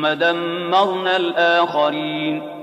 ثم دمرنا الآخرين